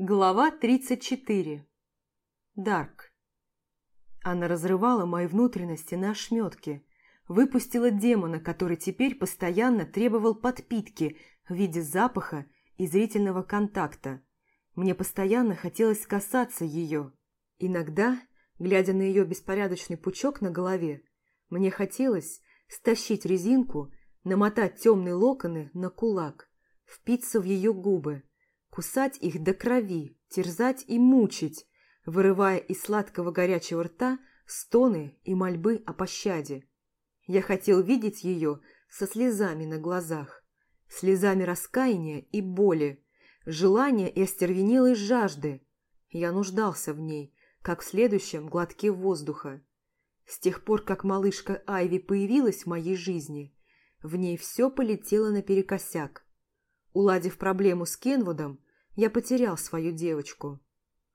Глава 34. Дарк. Она разрывала мои внутренности на ошметки, выпустила демона, который теперь постоянно требовал подпитки в виде запаха и зрительного контакта. Мне постоянно хотелось касаться ее. Иногда, глядя на ее беспорядочный пучок на голове, мне хотелось стащить резинку, намотать темные локоны на кулак, впиться в ее губы – кусать их до крови, терзать и мучить, вырывая из сладкого горячего рта стоны и мольбы о пощаде. Я хотел видеть ее со слезами на глазах, слезами раскаяния и боли, желания и остервенелой жажды. Я нуждался в ней, как в следующем глотке воздуха. С тех пор, как малышка Айви появилась в моей жизни, в ней все полетело наперекосяк. Уладив проблему с Кенвудом, я потерял свою девочку.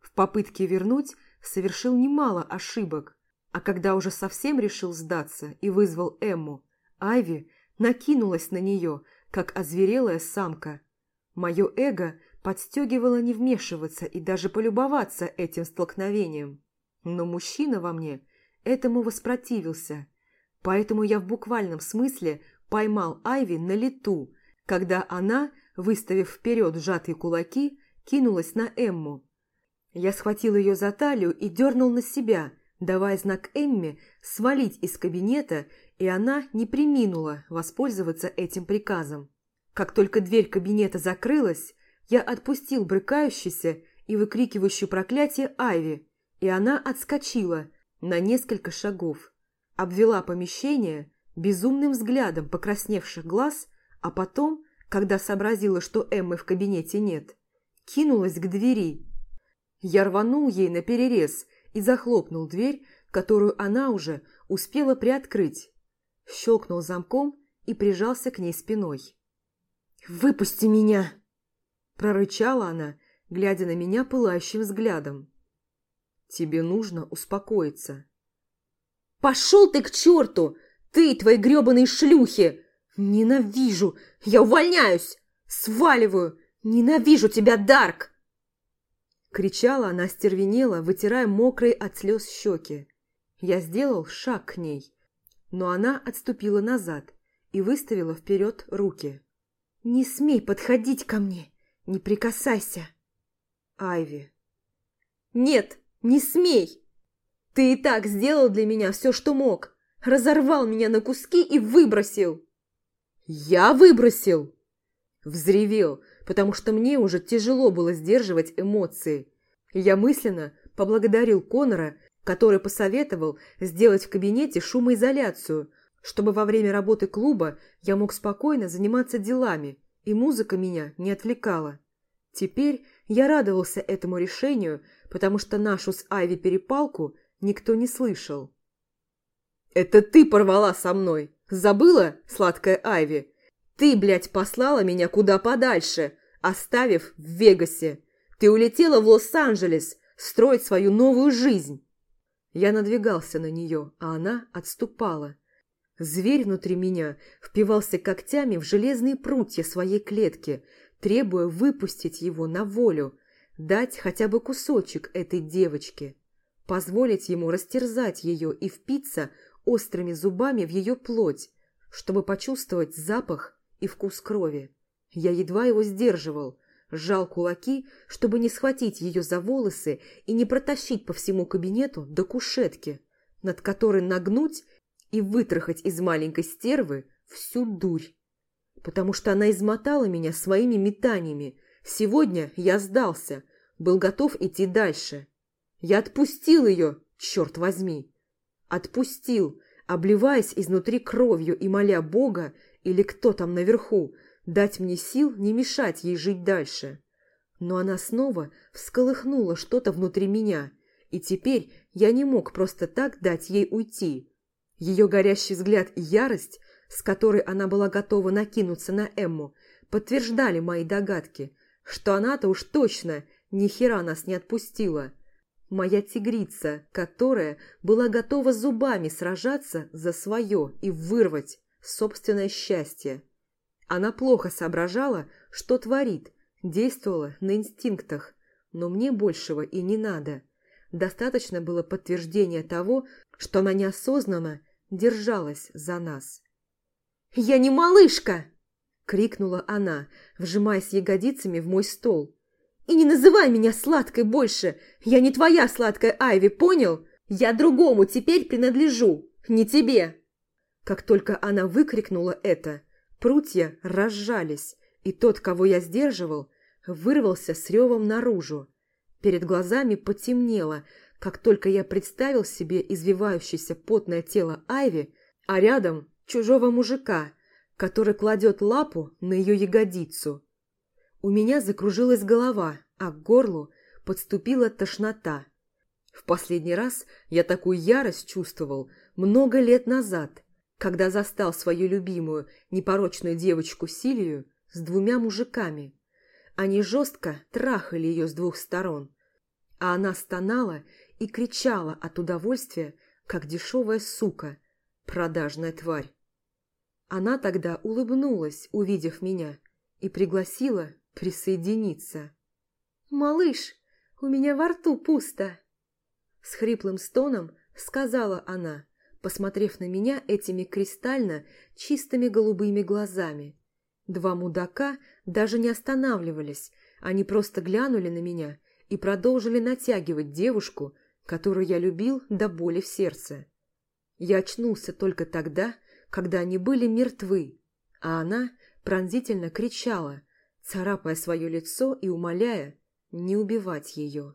В попытке вернуть совершил немало ошибок, а когда уже совсем решил сдаться и вызвал Эмму, Айви накинулась на нее, как озверелая самка. Мое эго подстегивало не вмешиваться и даже полюбоваться этим столкновением. Но мужчина во мне этому воспротивился, поэтому я в буквальном смысле поймал Айви на лету, когда она выставив вперед сжатые кулаки, кинулась на Эмму. Я схватил ее за талию и дернул на себя, давая знак Эмме свалить из кабинета, и она не приминула воспользоваться этим приказом. Как только дверь кабинета закрылась, я отпустил брыкающийся и выкрикивающую проклятие Айви, и она отскочила на несколько шагов, обвела помещение безумным взглядом покрасневших глаз, а потом когда сообразила, что Эммы в кабинете нет, кинулась к двери. Я рванул ей на перерез и захлопнул дверь, которую она уже успела приоткрыть. Щелкнул замком и прижался к ней спиной. «Выпусти меня!» Прорычала она, глядя на меня пылающим взглядом. «Тебе нужно успокоиться». «Пошел ты к черту! Ты и твои гребаные шлюхи! «Ненавижу! Я увольняюсь! Сваливаю! Ненавижу тебя, Дарк!» Кричала она стервенела, вытирая мокрые от слез щеки. Я сделал шаг к ней, но она отступила назад и выставила вперед руки. «Не смей подходить ко мне! Не прикасайся!» Айви. «Нет, не смей! Ты и так сделал для меня все, что мог! Разорвал меня на куски и выбросил!» «Я выбросил!» Взревел, потому что мне уже тяжело было сдерживать эмоции. Я мысленно поблагодарил Конора, который посоветовал сделать в кабинете шумоизоляцию, чтобы во время работы клуба я мог спокойно заниматься делами, и музыка меня не отвлекала. Теперь я радовался этому решению, потому что нашу с Айви перепалку никто не слышал. «Это ты порвала со мной!» Забыла, сладкая Айви? Ты, блядь, послала меня куда подальше, оставив в Вегасе. Ты улетела в Лос-Анджелес строить свою новую жизнь. Я надвигался на нее, а она отступала. Зверь внутри меня впивался когтями в железные прутья своей клетки, требуя выпустить его на волю, дать хотя бы кусочек этой девочке, позволить ему растерзать ее и впиться острыми зубами в ее плоть, чтобы почувствовать запах и вкус крови. Я едва его сдерживал, сжал кулаки, чтобы не схватить ее за волосы и не протащить по всему кабинету до кушетки, над которой нагнуть и вытрахать из маленькой стервы всю дурь. Потому что она измотала меня своими метаниями. Сегодня я сдался, был готов идти дальше. Я отпустил ее, черт возьми. Отпустил, обливаясь изнутри кровью и моля Бога или кто там наверху, дать мне сил не мешать ей жить дальше. Но она снова всколыхнула что-то внутри меня, и теперь я не мог просто так дать ей уйти. Ее горящий взгляд и ярость, с которой она была готова накинуться на Эмму, подтверждали мои догадки, что она-то уж точно ни хера нас не отпустила. Моя тигрица, которая была готова зубами сражаться за свое и вырвать собственное счастье. Она плохо соображала, что творит, действовала на инстинктах. но мне большего и не надо. Достаточно было подтверждения того, что она неосознанно держалась за нас. «Я не малышка!» – крикнула она, вжимаясь ягодицами в мой стол. «И не называй меня сладкой больше! Я не твоя сладкая Айви, понял? Я другому теперь принадлежу, не тебе!» Как только она выкрикнула это, прутья разжались, и тот, кого я сдерживал, вырвался с ревом наружу. Перед глазами потемнело, как только я представил себе извивающееся потное тело Айви, а рядом чужого мужика, который кладет лапу на ее ягодицу. У меня закружилась голова, а к горлу подступила тошнота. В последний раз я такую ярость чувствовал много лет назад, когда застал свою любимую, непорочную девочку Силию с двумя мужиками. Они жестко трахали ее с двух сторон, а она стонала и кричала от удовольствия, как дешевая сука, продажная тварь. Она тогда улыбнулась, увидев меня, и пригласила присоединиться. «Малыш, у меня во рту пусто!» С хриплым стоном сказала она, посмотрев на меня этими кристально чистыми голубыми глазами. Два мудака даже не останавливались, они просто глянули на меня и продолжили натягивать девушку, которую я любил до боли в сердце. Я очнулся только тогда, когда они были мертвы, а она пронзительно кричала, царапая свое лицо и умоляя не убивать ее.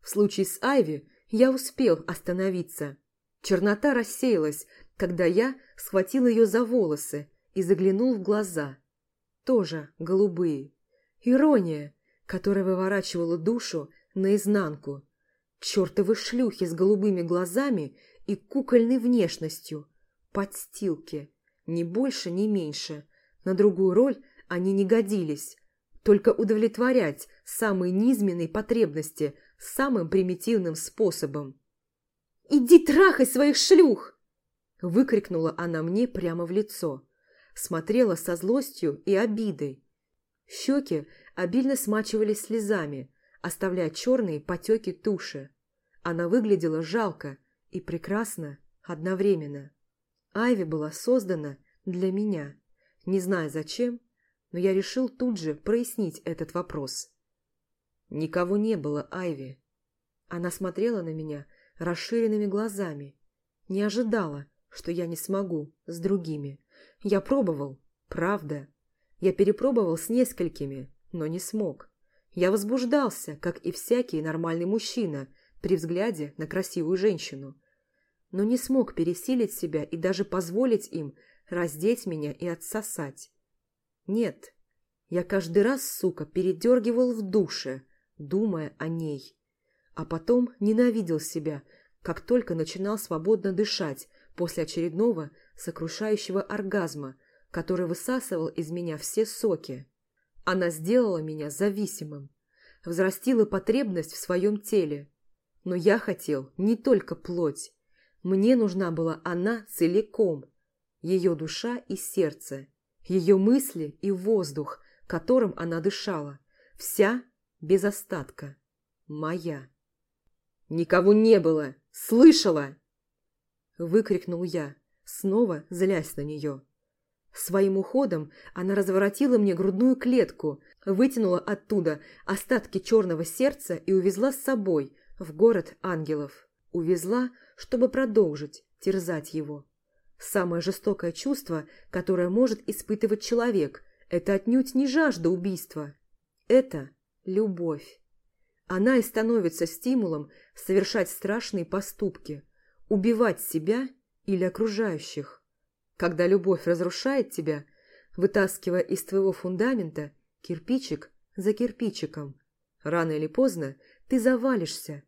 В случае с Айви я успел остановиться. Чернота рассеялась, когда я схватил ее за волосы и заглянул в глаза. Тоже голубые. Ирония, которая выворачивала душу наизнанку. Чертовы шлюхи с голубыми глазами и кукольной внешностью. Подстилки. Ни больше, ни меньше. На другую роль они не годились. Только удовлетворять самые низменные потребности самым примитивным способом. «Иди трахай своих шлюх!» Выкрикнула она мне прямо в лицо. Смотрела со злостью и обидой. Щеки обильно смачивались слезами, оставляя черные потеки туши. Она выглядела жалко и прекрасно одновременно. Айви была создана для меня. Не знаю зачем, но я решил тут же прояснить этот вопрос. Никого не было, Айви. Она смотрела на меня расширенными глазами. Не ожидала, что я не смогу с другими. Я пробовал, правда. Я перепробовал с несколькими, но не смог. Я возбуждался, как и всякий нормальный мужчина, при взгляде на красивую женщину. Но не смог пересилить себя и даже позволить им раздеть меня и отсосать. Нет, я каждый раз, сука, передергивал в душе, думая о ней. А потом ненавидел себя, как только начинал свободно дышать после очередного сокрушающего оргазма, который высасывал из меня все соки. Она сделала меня зависимым, взрастила потребность в своем теле. Но я хотел не только плоть. Мне нужна была она целиком, ее душа и сердце, ее мысли и воздух, которым она дышала, вся без остатка, моя. «Никого не было! Слышала!» Выкрикнул я, снова злясь на нее. Своим уходом она разворотила мне грудную клетку, вытянула оттуда остатки черного сердца и увезла с собой в город ангелов. Увезла, чтобы продолжить терзать его. Самое жестокое чувство, которое может испытывать человек, это отнюдь не жажда убийства. Это любовь. Она и становится стимулом совершать страшные поступки, убивать себя или окружающих. Когда любовь разрушает тебя, вытаскивая из твоего фундамента кирпичик за кирпичиком, рано или поздно ты завалишься,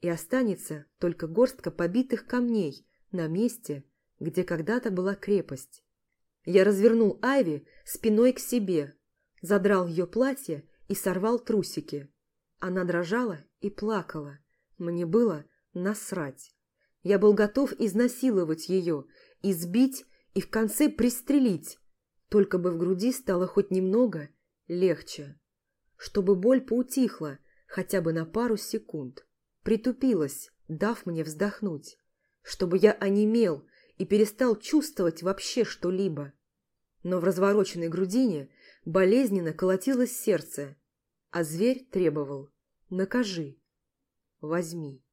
и останется только горстка побитых камней на месте, где когда-то была крепость. Я развернул Айви спиной к себе, задрал ее платье и сорвал трусики. Она дрожала и плакала. Мне было насрать. Я был готов изнасиловать ее, избить и в конце пристрелить, только бы в груди стало хоть немного легче. Чтобы боль поутихла, хотя бы на пару секунд, притупилась, дав мне вздохнуть, чтобы я онемел и перестал чувствовать вообще что-либо. Но в развороченной грудине болезненно колотилось сердце, а зверь требовал «накажи, возьми».